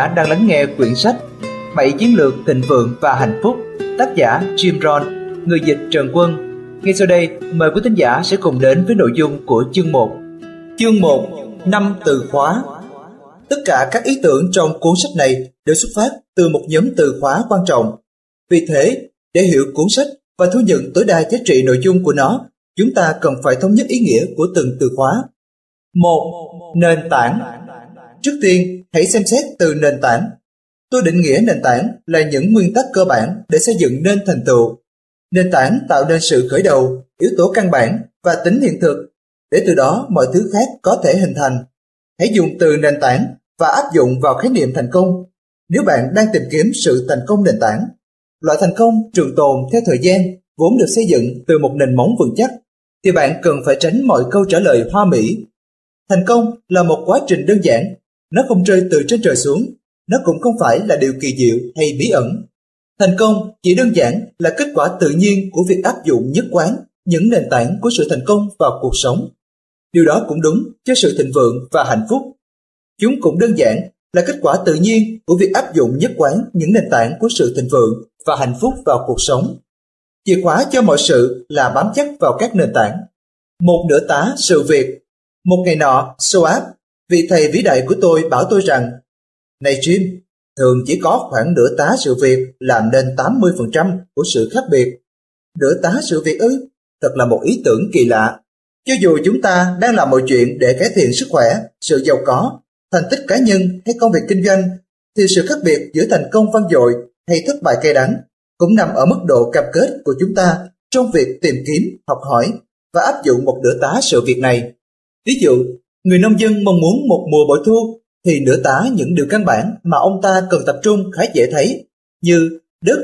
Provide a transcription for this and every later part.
Giả đang lắng nghe quyển sách Bảy chiến lược thịnh vượng và hạnh phúc Tác giả Jim Rohn Người dịch Trần Quân Ngay sau đây mời quý thính giả sẽ cùng đến với nội dung của chương 1 Chương 1 Năm từ khóa Tất cả các ý tưởng trong cuốn sách này đều xuất phát từ một nhóm từ khóa quan trọng. Vì thế, để hiểu cuốn sách và thu nhận tối đa giá trị nội dung của nó, chúng ta cần phải thống nhất ý nghĩa của từng từ khóa. Một, Nền tảng Trước tiên, hãy xem xét từ nền tảng. Tôi định nghĩa nền tảng là những nguyên tắc cơ bản để xây dựng nên thành tựu. Nền tảng tạo nên sự khởi đầu, yếu tố căn bản và tính hiện thực, để từ đó mọi thứ khác có thể hình thành. Hãy dùng từ nền tảng và áp dụng vào khái niệm thành công. Nếu bạn đang tìm kiếm sự thành công nền tảng, loại thành công trường tồn theo thời gian vốn được xây dựng từ một nền móng vững chắc, thì bạn cần phải tránh mọi câu trả lời hoa mỹ. Thành công là một quá trình đơn giản, nó không rơi từ trên trời xuống, nó cũng không phải là điều kỳ diệu hay bí ẩn. Thành công chỉ đơn giản là kết quả tự nhiên của việc áp dụng nhất quán những nền tảng của sự thành công vào cuộc sống. Điều đó cũng đúng cho sự thịnh vượng và hạnh phúc Chúng cũng đơn giản là kết quả tự nhiên của việc áp dụng nhất quán những nền tảng của sự thịnh vượng và hạnh phúc vào cuộc sống. Chìa khóa cho mọi sự là bám chắc vào các nền tảng. Một nửa tá sự việc. Một ngày nọ, Soap, vị thầy vĩ đại của tôi bảo tôi rằng Này Jim, thường chỉ có khoảng nửa tá sự việc làm nên 80% của sự khác biệt. Nửa tá sự việc ư? Thật là một ý tưởng kỳ lạ. Cho dù chúng ta đang làm mọi chuyện để cải thiện sức khỏe, sự giàu có thành tích cá nhân hay công việc kinh doanh, thì sự khác biệt giữa thành công vang dội hay thất bại cay đắng cũng nằm ở mức độ cam kết của chúng ta trong việc tìm kiếm, học hỏi và áp dụng một nửa tá sự việc này. Ví dụ, người nông dân mong muốn một mùa bội thu thì nửa tá những điều căn bản mà ông ta cần tập trung khá dễ thấy như đất,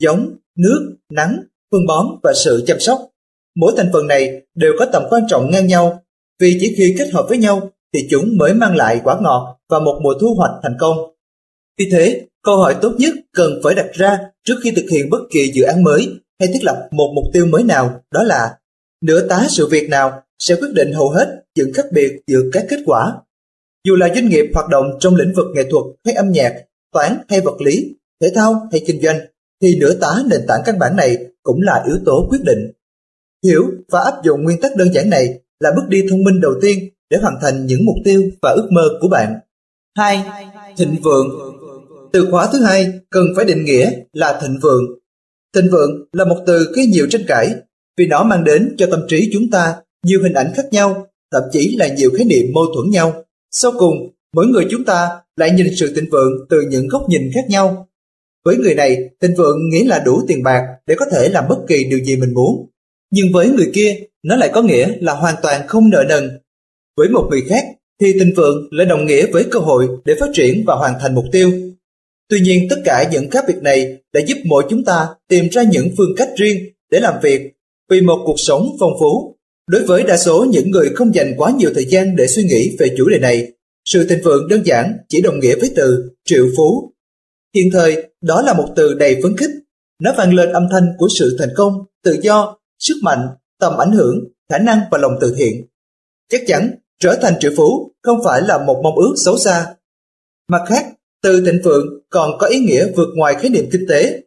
giống, nước, nắng, phân bón và sự chăm sóc. Mỗi thành phần này đều có tầm quan trọng ngang nhau vì chỉ khi kết hợp với nhau thì chúng mới mang lại quả ngọt và một mùa thu hoạch thành công. Vì thế, câu hỏi tốt nhất cần phải đặt ra trước khi thực hiện bất kỳ dự án mới hay thiết lập một mục tiêu mới nào đó là nửa tá sự việc nào sẽ quyết định hầu hết những khác biệt giữa các kết quả. Dù là doanh nghiệp hoạt động trong lĩnh vực nghệ thuật hay âm nhạc, toán hay vật lý, thể thao hay kinh doanh, thì nửa tá nền tảng căn bản này cũng là yếu tố quyết định. Hiểu và áp dụng nguyên tắc đơn giản này là bước đi thông minh đầu tiên để hoàn thành những mục tiêu và ước mơ của bạn. 2. Thịnh vượng Từ khóa thứ hai cần phải định nghĩa là thịnh vượng. Thịnh vượng là một từ gây nhiều tranh cãi vì nó mang đến cho tâm trí chúng ta nhiều hình ảnh khác nhau, thậm chí là nhiều khái niệm mâu thuẫn nhau. Sau cùng, mỗi người chúng ta lại nhìn sự thịnh vượng từ những góc nhìn khác nhau. Với người này, thịnh vượng nghĩa là đủ tiền bạc để có thể làm bất kỳ điều gì mình muốn. Nhưng với người kia, nó lại có nghĩa là hoàn toàn không nợ nần với một người khác thì thịnh vượng lại đồng nghĩa với cơ hội để phát triển và hoàn thành mục tiêu. Tuy nhiên tất cả những khác biệt này đã giúp mỗi chúng ta tìm ra những phương cách riêng để làm việc vì một cuộc sống phong phú. Đối với đa số những người không dành quá nhiều thời gian để suy nghĩ về chủ đề này, sự thịnh vượng đơn giản chỉ đồng nghĩa với từ triệu phú. Hiện thời, đó là một từ đầy phấn khích. Nó vang lên âm thanh của sự thành công, tự do, sức mạnh, tầm ảnh hưởng, khả năng và lòng từ thiện. Chắc chắn Trở thành triệu phú không phải là một mong ước xấu xa. Mặt khác, từ thịnh vượng còn có ý nghĩa vượt ngoài khái niệm kinh tế.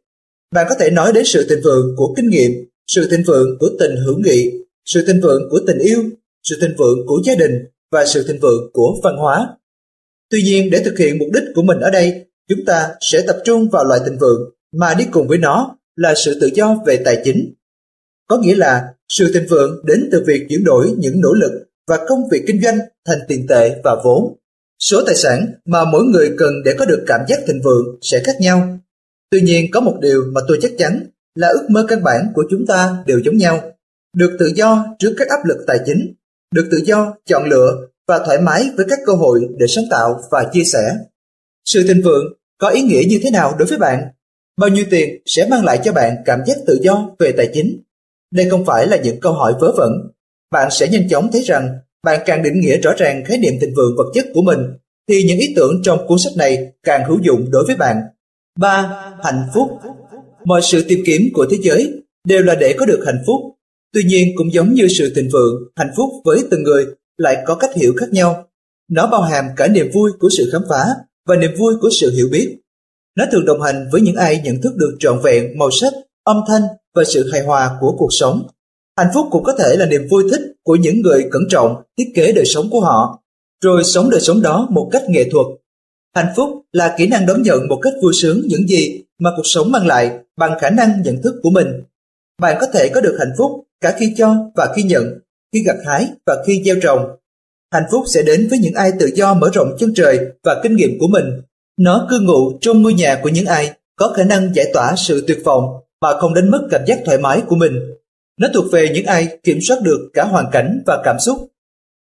Bạn có thể nói đến sự thịnh vượng của kinh nghiệm, sự thịnh vượng của tình hữu nghị, sự thịnh vượng của tình yêu, sự thịnh vượng của gia đình và sự thịnh vượng của văn hóa. Tuy nhiên để thực hiện mục đích của mình ở đây, chúng ta sẽ tập trung vào loại thịnh vượng mà đi cùng với nó là sự tự do về tài chính. Có nghĩa là sự thịnh vượng đến từ việc chuyển đổi những nỗ lực và công việc kinh doanh thành tiền tệ và vốn. Số tài sản mà mỗi người cần để có được cảm giác thịnh vượng sẽ khác nhau. Tuy nhiên có một điều mà tôi chắc chắn là ước mơ căn bản của chúng ta đều giống nhau. Được tự do trước các áp lực tài chính, được tự do chọn lựa và thoải mái với các cơ hội để sáng tạo và chia sẻ. Sự thịnh vượng có ý nghĩa như thế nào đối với bạn? Bao nhiêu tiền sẽ mang lại cho bạn cảm giác tự do về tài chính? Đây không phải là những câu hỏi vớ vẩn bạn sẽ nhanh chóng thấy rằng bạn càng định nghĩa rõ ràng khái niệm thịnh vượng vật chất của mình thì những ý tưởng trong cuốn sách này càng hữu dụng đối với bạn. 3. Hạnh phúc Mọi sự tìm kiếm của thế giới đều là để có được hạnh phúc. Tuy nhiên cũng giống như sự thịnh vượng, hạnh phúc với từng người lại có cách hiểu khác nhau. Nó bao hàm cả niềm vui của sự khám phá và niềm vui của sự hiểu biết. Nó thường đồng hành với những ai nhận thức được trọn vẹn màu sắc, âm thanh và sự hài hòa của cuộc sống. Hạnh phúc cũng có thể là niềm vui thích của những người cẩn trọng thiết kế đời sống của họ, rồi sống đời sống đó một cách nghệ thuật. Hạnh phúc là kỹ năng đón nhận một cách vui sướng những gì mà cuộc sống mang lại bằng khả năng nhận thức của mình. Bạn có thể có được hạnh phúc cả khi cho và khi nhận, khi gặt hái và khi gieo trồng. Hạnh phúc sẽ đến với những ai tự do mở rộng chân trời và kinh nghiệm của mình. Nó cư ngụ trong ngôi nhà của những ai có khả năng giải tỏa sự tuyệt vọng mà không đánh mất cảm giác thoải mái của mình. Nó thuộc về những ai kiểm soát được cả hoàn cảnh và cảm xúc.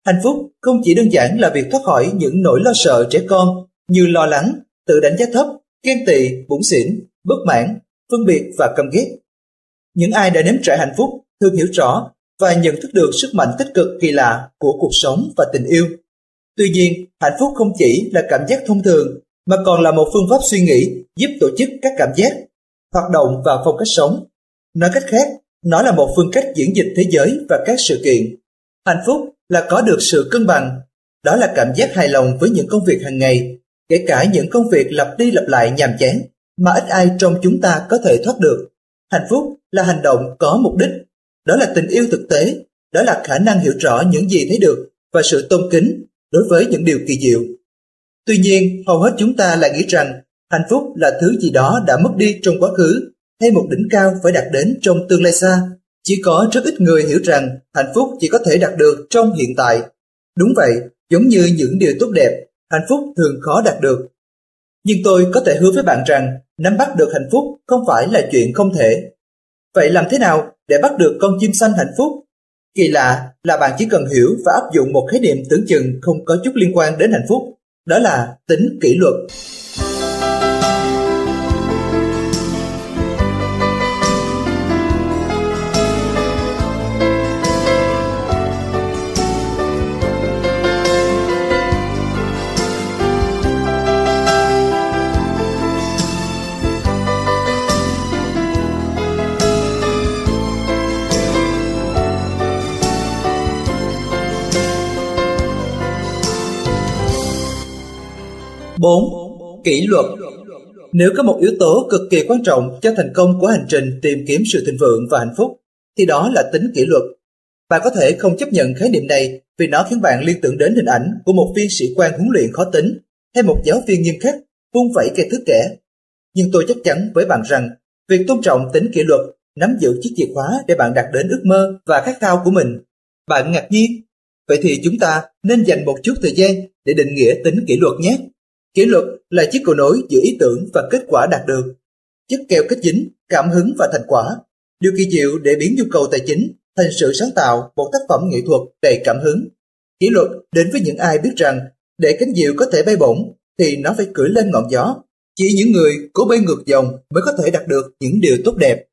Hạnh phúc không chỉ đơn giản là việc thoát khỏi những nỗi lo sợ trẻ con như lo lắng, tự đánh giá thấp, ghen tị, bủn xỉn, bất mãn, phân biệt và căm ghét. Những ai đã nếm trải hạnh phúc thường hiểu rõ và nhận thức được sức mạnh tích cực kỳ lạ của cuộc sống và tình yêu. Tuy nhiên, hạnh phúc không chỉ là cảm giác thông thường mà còn là một phương pháp suy nghĩ giúp tổ chức các cảm giác, hoạt động và phong cách sống. Nói cách khác, nó là một phương cách diễn dịch thế giới và các sự kiện. Hạnh phúc là có được sự cân bằng, đó là cảm giác hài lòng với những công việc hàng ngày, kể cả những công việc lặp đi lặp lại nhàm chán mà ít ai trong chúng ta có thể thoát được. Hạnh phúc là hành động có mục đích, đó là tình yêu thực tế, đó là khả năng hiểu rõ những gì thấy được và sự tôn kính đối với những điều kỳ diệu. Tuy nhiên, hầu hết chúng ta lại nghĩ rằng hạnh phúc là thứ gì đó đã mất đi trong quá khứ hay một đỉnh cao phải đạt đến trong tương lai xa. Chỉ có rất ít người hiểu rằng hạnh phúc chỉ có thể đạt được trong hiện tại. Đúng vậy, giống như những điều tốt đẹp, hạnh phúc thường khó đạt được. Nhưng tôi có thể hứa với bạn rằng nắm bắt được hạnh phúc không phải là chuyện không thể. Vậy làm thế nào để bắt được con chim xanh hạnh phúc? Kỳ lạ là bạn chỉ cần hiểu và áp dụng một khái niệm tưởng chừng không có chút liên quan đến hạnh phúc, đó là tính kỷ luật. 4. Kỷ luật Nếu có một yếu tố cực kỳ quan trọng cho thành công của hành trình tìm kiếm sự thịnh vượng và hạnh phúc, thì đó là tính kỷ luật. Bạn có thể không chấp nhận khái niệm này vì nó khiến bạn liên tưởng đến hình ảnh của một viên sĩ quan huấn luyện khó tính hay một giáo viên nghiêm khắc vung vẩy cây thước kẻ. Nhưng tôi chắc chắn với bạn rằng việc tôn trọng tính kỷ luật nắm giữ chiếc chìa khóa để bạn đạt đến ước mơ và khát khao của mình. Bạn ngạc nhiên? Vậy thì chúng ta nên dành một chút thời gian để định nghĩa tính kỷ luật nhé. Kỷ luật là chiếc cầu nối giữa ý tưởng và kết quả đạt được. Chất keo kết dính, cảm hứng và thành quả. Điều kỳ diệu để biến nhu cầu tài chính thành sự sáng tạo một tác phẩm nghệ thuật đầy cảm hứng. Kỷ luật đến với những ai biết rằng để cánh diều có thể bay bổng thì nó phải cưỡi lên ngọn gió. Chỉ những người cố bay ngược dòng mới có thể đạt được những điều tốt đẹp.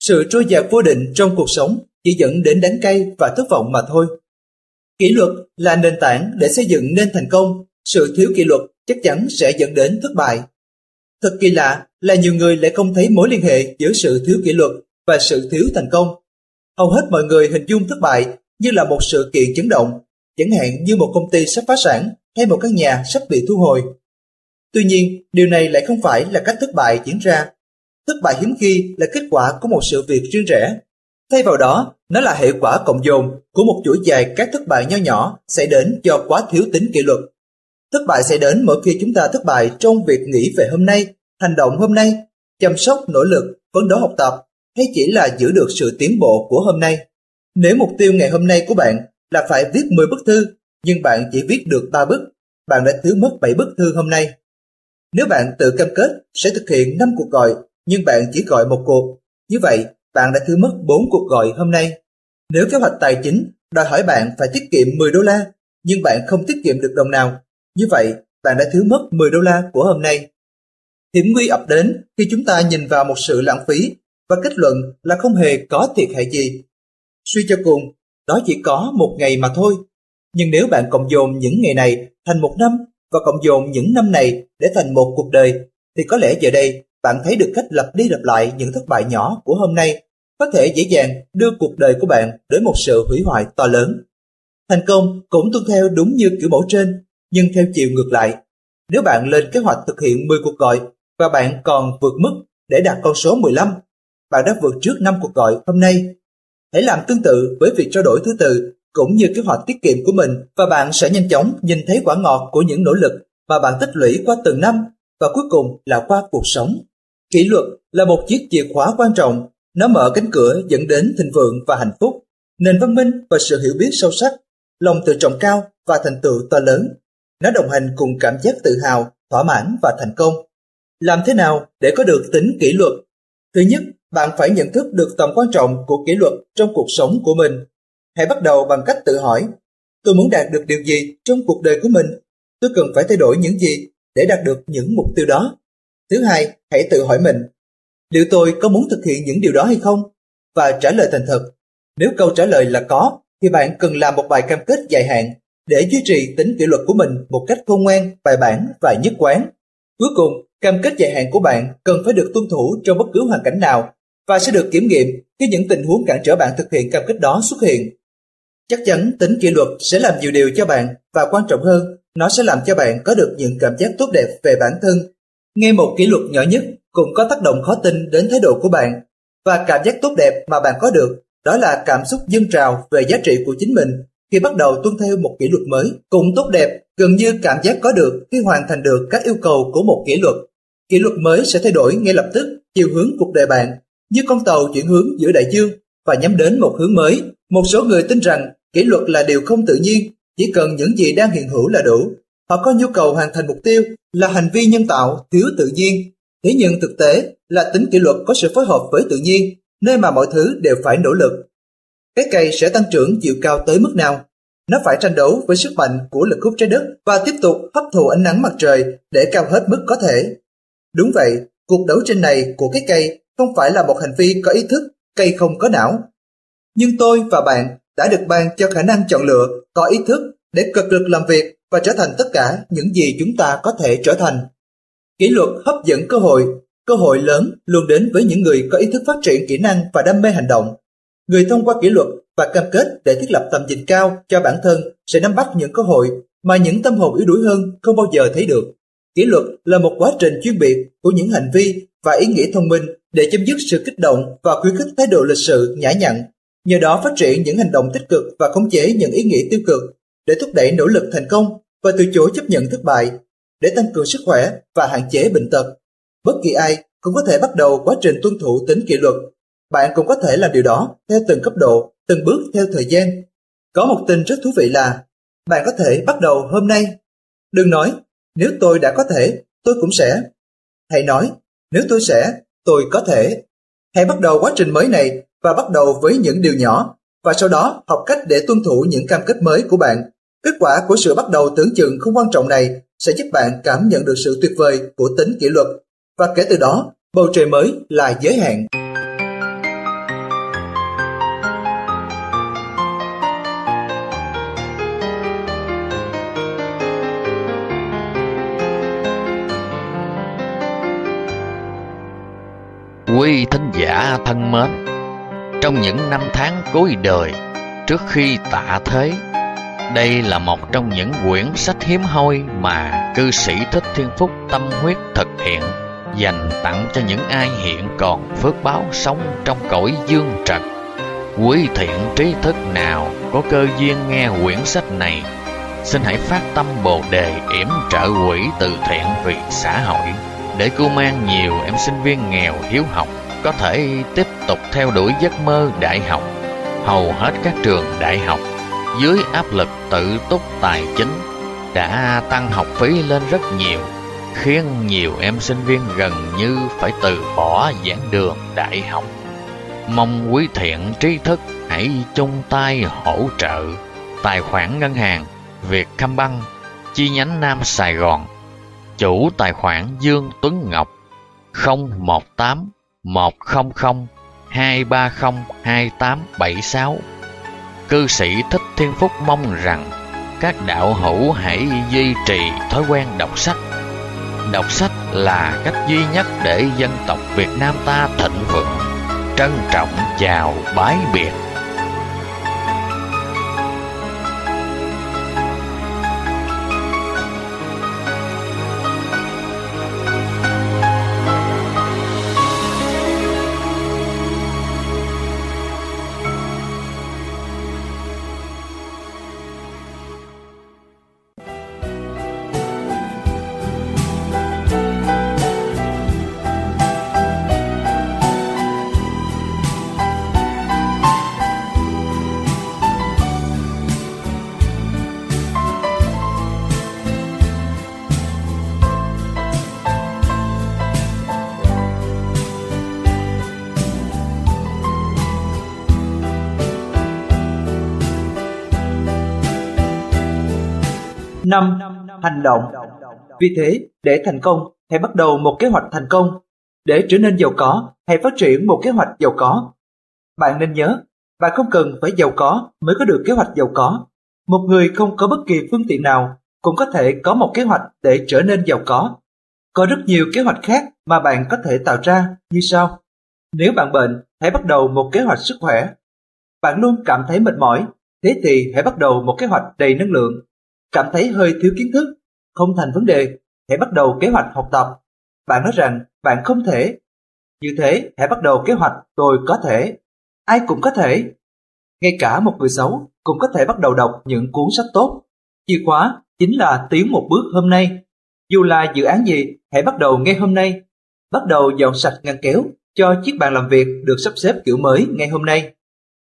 Sự trôi dạt vô định trong cuộc sống chỉ dẫn đến đắng cay và thất vọng mà thôi. Kỷ luật là nền tảng để xây dựng nên thành công. Sự thiếu kỷ luật chắc chắn sẽ dẫn đến thất bại. Thật kỳ lạ là nhiều người lại không thấy mối liên hệ giữa sự thiếu kỷ luật và sự thiếu thành công. Hầu hết mọi người hình dung thất bại như là một sự kiện chấn động, chẳng hạn như một công ty sắp phá sản hay một căn nhà sắp bị thu hồi. Tuy nhiên, điều này lại không phải là cách thất bại diễn ra. Thất bại hiếm khi là kết quả của một sự việc riêng rẽ. Thay vào đó, nó là hệ quả cộng dồn của một chuỗi dài các thất bại nho nhỏ xảy đến do quá thiếu tính kỷ luật. Thất bại sẽ đến mỗi khi chúng ta thất bại trong việc nghĩ về hôm nay, hành động hôm nay, chăm sóc, nỗ lực, phấn đấu học tập hay chỉ là giữ được sự tiến bộ của hôm nay. Nếu mục tiêu ngày hôm nay của bạn là phải viết 10 bức thư, nhưng bạn chỉ viết được 3 bức, bạn đã thiếu mất 7 bức thư hôm nay. Nếu bạn tự cam kết sẽ thực hiện 5 cuộc gọi, nhưng bạn chỉ gọi một cuộc, như vậy bạn đã thiếu mất 4 cuộc gọi hôm nay. Nếu kế hoạch tài chính đòi hỏi bạn phải tiết kiệm 10 đô la, nhưng bạn không tiết kiệm được đồng nào, như vậy, bạn đã thiếu mất 10 đô la của hôm nay. Hiểm nguy ập đến khi chúng ta nhìn vào một sự lãng phí và kết luận là không hề có thiệt hại gì. Suy cho cùng, đó chỉ có một ngày mà thôi. Nhưng nếu bạn cộng dồn những ngày này thành một năm và cộng dồn những năm này để thành một cuộc đời, thì có lẽ giờ đây bạn thấy được cách lặp đi lặp lại những thất bại nhỏ của hôm nay có thể dễ dàng đưa cuộc đời của bạn đến một sự hủy hoại to lớn. Thành công cũng tuân theo đúng như kiểu mẫu trên nhưng theo chiều ngược lại. nếu bạn lên kế hoạch thực hiện 10 cuộc gọi và bạn còn vượt mức để đạt con số 15, bạn đã vượt trước 5 cuộc gọi hôm nay. Hãy làm tương tự với việc trao đổi thứ tự cũng như kế hoạch tiết kiệm của mình và bạn sẽ nhanh chóng nhìn thấy quả ngọt của những nỗ lực mà bạn tích lũy qua từng năm và cuối cùng là qua cuộc sống. Kỷ luật là một chiếc chìa khóa quan trọng, nó mở cánh cửa dẫn đến thịnh vượng và hạnh phúc, nền văn minh và sự hiểu biết sâu sắc, lòng tự trọng cao và thành tựu to lớn. Nó đồng hành cùng cảm giác tự hào, thỏa mãn và thành công. Làm thế nào để có được tính kỷ luật? Thứ nhất, bạn phải nhận thức được tầm quan trọng của kỷ luật trong cuộc sống của mình. Hãy bắt đầu bằng cách tự hỏi, tôi muốn đạt được điều gì trong cuộc đời của mình? Tôi cần phải thay đổi những gì để đạt được những mục tiêu đó? Thứ hai, hãy tự hỏi mình, liệu tôi có muốn thực hiện những điều đó hay không? Và trả lời thành thật. Nếu câu trả lời là có, thì bạn cần làm một bài cam kết dài hạn để duy trì tính kỷ luật của mình một cách khôn ngoan, bài bản và nhất quán. Cuối cùng, cam kết dài hạn của bạn cần phải được tuân thủ trong bất cứ hoàn cảnh nào và sẽ được kiểm nghiệm khi những tình huống cản trở bạn thực hiện cam kết đó xuất hiện. Chắc chắn tính kỷ luật sẽ làm nhiều điều cho bạn và quan trọng hơn, nó sẽ làm cho bạn có được những cảm giác tốt đẹp về bản thân. Ngay một kỷ luật nhỏ nhất cũng có tác động khó tin đến thái độ của bạn và cảm giác tốt đẹp mà bạn có được đó là cảm xúc dâng trào về giá trị của chính mình khi bắt đầu tuân theo một kỷ luật mới cũng tốt đẹp gần như cảm giác có được khi hoàn thành được các yêu cầu của một kỷ luật. Kỷ luật mới sẽ thay đổi ngay lập tức chiều hướng cuộc đời bạn như con tàu chuyển hướng giữa đại dương và nhắm đến một hướng mới. Một số người tin rằng kỷ luật là điều không tự nhiên, chỉ cần những gì đang hiện hữu là đủ. Họ có nhu cầu hoàn thành mục tiêu là hành vi nhân tạo, thiếu tự nhiên. Thế nhưng thực tế là tính kỷ luật có sự phối hợp với tự nhiên, nơi mà mọi thứ đều phải nỗ lực. Cái cây sẽ tăng trưởng chiều cao tới mức nào? Nó phải tranh đấu với sức mạnh của lực hút trái đất và tiếp tục hấp thụ ánh nắng mặt trời để cao hết mức có thể. Đúng vậy, cuộc đấu tranh này của cái cây không phải là một hành vi có ý thức, cây không có não. Nhưng tôi và bạn đã được ban cho khả năng chọn lựa, có ý thức để cực lực làm việc và trở thành tất cả những gì chúng ta có thể trở thành. Kỷ luật hấp dẫn cơ hội, cơ hội lớn luôn đến với những người có ý thức phát triển kỹ năng và đam mê hành động. Người thông qua kỷ luật và cam kết để thiết lập tầm nhìn cao cho bản thân sẽ nắm bắt những cơ hội mà những tâm hồn yếu đuối hơn không bao giờ thấy được. Kỷ luật là một quá trình chuyên biệt của những hành vi và ý nghĩa thông minh để chấm dứt sự kích động và khuyến khích thái độ lịch sự nhã nhặn, nhờ đó phát triển những hành động tích cực và khống chế những ý nghĩa tiêu cực để thúc đẩy nỗ lực thành công và từ chối chấp nhận thất bại, để tăng cường sức khỏe và hạn chế bệnh tật. Bất kỳ ai cũng có thể bắt đầu quá trình tuân thủ tính kỷ luật. Bạn cũng có thể làm điều đó theo từng cấp độ, từng bước theo thời gian. Có một tin rất thú vị là bạn có thể bắt đầu hôm nay. Đừng nói, nếu tôi đã có thể, tôi cũng sẽ. Hãy nói, nếu tôi sẽ, tôi có thể. Hãy bắt đầu quá trình mới này và bắt đầu với những điều nhỏ và sau đó học cách để tuân thủ những cam kết mới của bạn. Kết quả của sự bắt đầu tưởng chừng không quan trọng này sẽ giúp bạn cảm nhận được sự tuyệt vời của tính kỷ luật và kể từ đó bầu trời mới là giới hạn. Quý thính giả thân mến, trong những năm tháng cuối đời trước khi tạ thế, đây là một trong những quyển sách hiếm hoi mà cư sĩ Thích Thiên Phúc tâm huyết thực hiện dành tặng cho những ai hiện còn phước báo sống trong cõi dương trần. Quý thiện trí thức nào có cơ duyên nghe quyển sách này, xin hãy phát tâm Bồ đề yểm trợ quỹ từ thiện vì xã hội để cứu mang nhiều em sinh viên nghèo hiếu học có thể tiếp tục theo đuổi giấc mơ đại học. Hầu hết các trường đại học dưới áp lực tự túc tài chính đã tăng học phí lên rất nhiều, khiến nhiều em sinh viên gần như phải từ bỏ giảng đường đại học. Mong quý thiện trí thức hãy chung tay hỗ trợ tài khoản ngân hàng Việt Băng chi nhánh Nam Sài Gòn chủ tài khoản Dương Tuấn Ngọc 018 100 230 2876 Cư sĩ Thích Thiên Phúc mong rằng các đạo hữu hãy duy trì thói quen đọc sách. Đọc sách là cách duy nhất để dân tộc Việt Nam ta thịnh vượng. Trân trọng chào bái biệt. 5. Hành động Vì thế, để thành công, hãy bắt đầu một kế hoạch thành công. Để trở nên giàu có, hãy phát triển một kế hoạch giàu có. Bạn nên nhớ, bạn không cần phải giàu có mới có được kế hoạch giàu có. Một người không có bất kỳ phương tiện nào cũng có thể có một kế hoạch để trở nên giàu có. Có rất nhiều kế hoạch khác mà bạn có thể tạo ra như sau. Nếu bạn bệnh, hãy bắt đầu một kế hoạch sức khỏe. Bạn luôn cảm thấy mệt mỏi, thế thì hãy bắt đầu một kế hoạch đầy năng lượng. Cảm thấy hơi thiếu kiến thức, không thành vấn đề, hãy bắt đầu kế hoạch học tập. Bạn nói rằng bạn không thể. Như thế, hãy bắt đầu kế hoạch tôi có thể. Ai cũng có thể. Ngay cả một người xấu cũng có thể bắt đầu đọc những cuốn sách tốt. Chìa khóa chính là tiến một bước hôm nay. Dù là dự án gì, hãy bắt đầu ngay hôm nay. Bắt đầu dọn sạch ngăn kéo cho chiếc bàn làm việc được sắp xếp kiểu mới ngay hôm nay.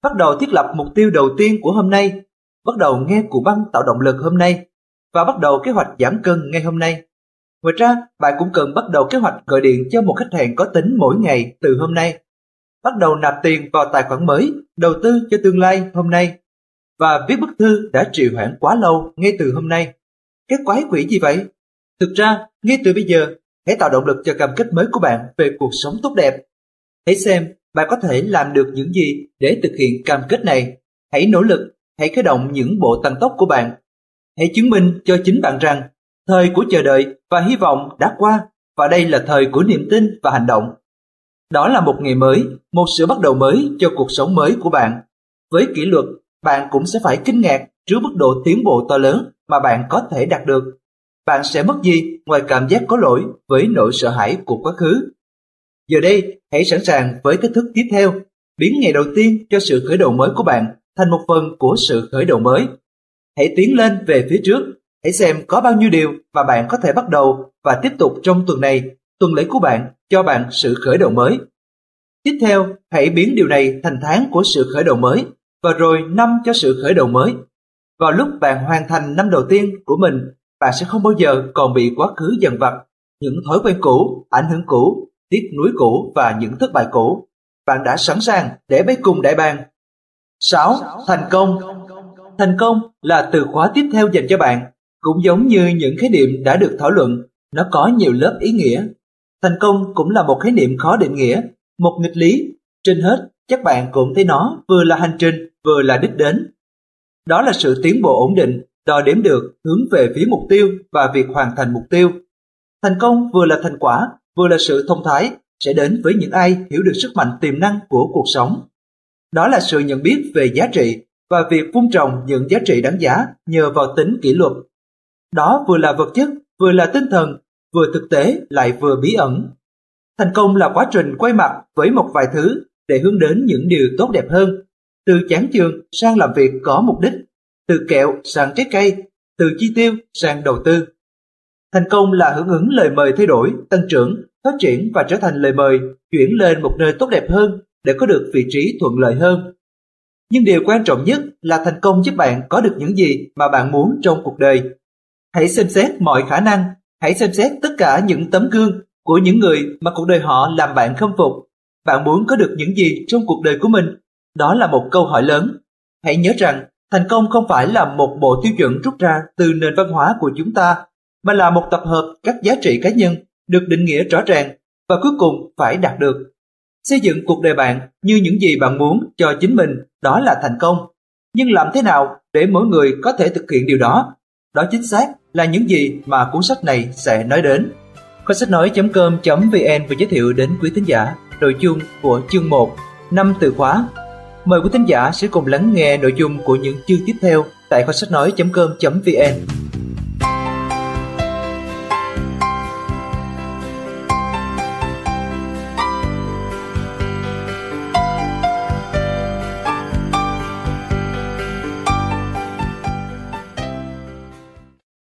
Bắt đầu thiết lập mục tiêu đầu tiên của hôm nay. Bắt đầu nghe cụ băng tạo động lực hôm nay. Và bắt đầu kế hoạch giảm cân ngay hôm nay. Ngoài ra, bạn cũng cần bắt đầu kế hoạch gọi điện cho một khách hàng có tính mỗi ngày từ hôm nay. Bắt đầu nạp tiền vào tài khoản mới, đầu tư cho tương lai hôm nay. Và viết bức thư đã trì hoãn quá lâu ngay từ hôm nay. Cái quái quỷ gì vậy? Thực ra, ngay từ bây giờ, hãy tạo động lực cho cam kết mới của bạn về cuộc sống tốt đẹp. Hãy xem bạn có thể làm được những gì để thực hiện cam kết này. Hãy nỗ lực, hãy khởi động những bộ tăng tốc của bạn. Hãy chứng minh cho chính bạn rằng thời của chờ đợi và hy vọng đã qua và đây là thời của niềm tin và hành động. Đó là một ngày mới, một sự bắt đầu mới cho cuộc sống mới của bạn. Với kỷ luật, bạn cũng sẽ phải kinh ngạc trước mức độ tiến bộ to lớn mà bạn có thể đạt được. Bạn sẽ mất gì ngoài cảm giác có lỗi với nỗi sợ hãi của quá khứ. Giờ đây, hãy sẵn sàng với thách thức tiếp theo, biến ngày đầu tiên cho sự khởi đầu mới của bạn thành một phần của sự khởi đầu mới. Hãy tiến lên về phía trước, hãy xem có bao nhiêu điều mà bạn có thể bắt đầu và tiếp tục trong tuần này, tuần lễ của bạn cho bạn sự khởi đầu mới. Tiếp theo, hãy biến điều này thành tháng của sự khởi đầu mới và rồi năm cho sự khởi đầu mới. Vào lúc bạn hoàn thành năm đầu tiên của mình, bạn sẽ không bao giờ còn bị quá khứ dần vặt, những thói quen cũ, ảnh hưởng cũ, tiếc nuối cũ và những thất bại cũ. Bạn đã sẵn sàng để bay cùng đại bàng. 6. Thành công Thành công là từ khóa tiếp theo dành cho bạn. Cũng giống như những khái niệm đã được thảo luận, nó có nhiều lớp ý nghĩa. Thành công cũng là một khái niệm khó định nghĩa, một nghịch lý. Trên hết, chắc bạn cũng thấy nó vừa là hành trình, vừa là đích đến. Đó là sự tiến bộ ổn định, đo đếm được, hướng về phía mục tiêu và việc hoàn thành mục tiêu. Thành công vừa là thành quả, vừa là sự thông thái sẽ đến với những ai hiểu được sức mạnh tiềm năng của cuộc sống. Đó là sự nhận biết về giá trị và việc vun trồng những giá trị đáng giá nhờ vào tính kỷ luật. Đó vừa là vật chất, vừa là tinh thần, vừa thực tế lại vừa bí ẩn. Thành công là quá trình quay mặt với một vài thứ để hướng đến những điều tốt đẹp hơn, từ chán chường sang làm việc có mục đích, từ kẹo sang trái cây, từ chi tiêu sang đầu tư. Thành công là hưởng ứng lời mời thay đổi, tăng trưởng, phát triển và trở thành lời mời chuyển lên một nơi tốt đẹp hơn để có được vị trí thuận lợi hơn. Nhưng điều quan trọng nhất là thành công giúp bạn có được những gì mà bạn muốn trong cuộc đời. Hãy xem xét mọi khả năng, hãy xem xét tất cả những tấm gương của những người mà cuộc đời họ làm bạn khâm phục. Bạn muốn có được những gì trong cuộc đời của mình? Đó là một câu hỏi lớn. Hãy nhớ rằng thành công không phải là một bộ tiêu chuẩn rút ra từ nền văn hóa của chúng ta mà là một tập hợp các giá trị cá nhân được định nghĩa rõ ràng và cuối cùng phải đạt được. Xây dựng cuộc đời bạn như những gì bạn muốn cho chính mình đó là thành công. Nhưng làm thế nào để mỗi người có thể thực hiện điều đó? Đó chính xác là những gì mà cuốn sách này sẽ nói đến. Kho sách nói.com.vn vừa giới thiệu đến quý thính giả nội dung của chương 1, năm từ khóa. Mời quý thính giả sẽ cùng lắng nghe nội dung của những chương tiếp theo tại kho sách nói.com.vn.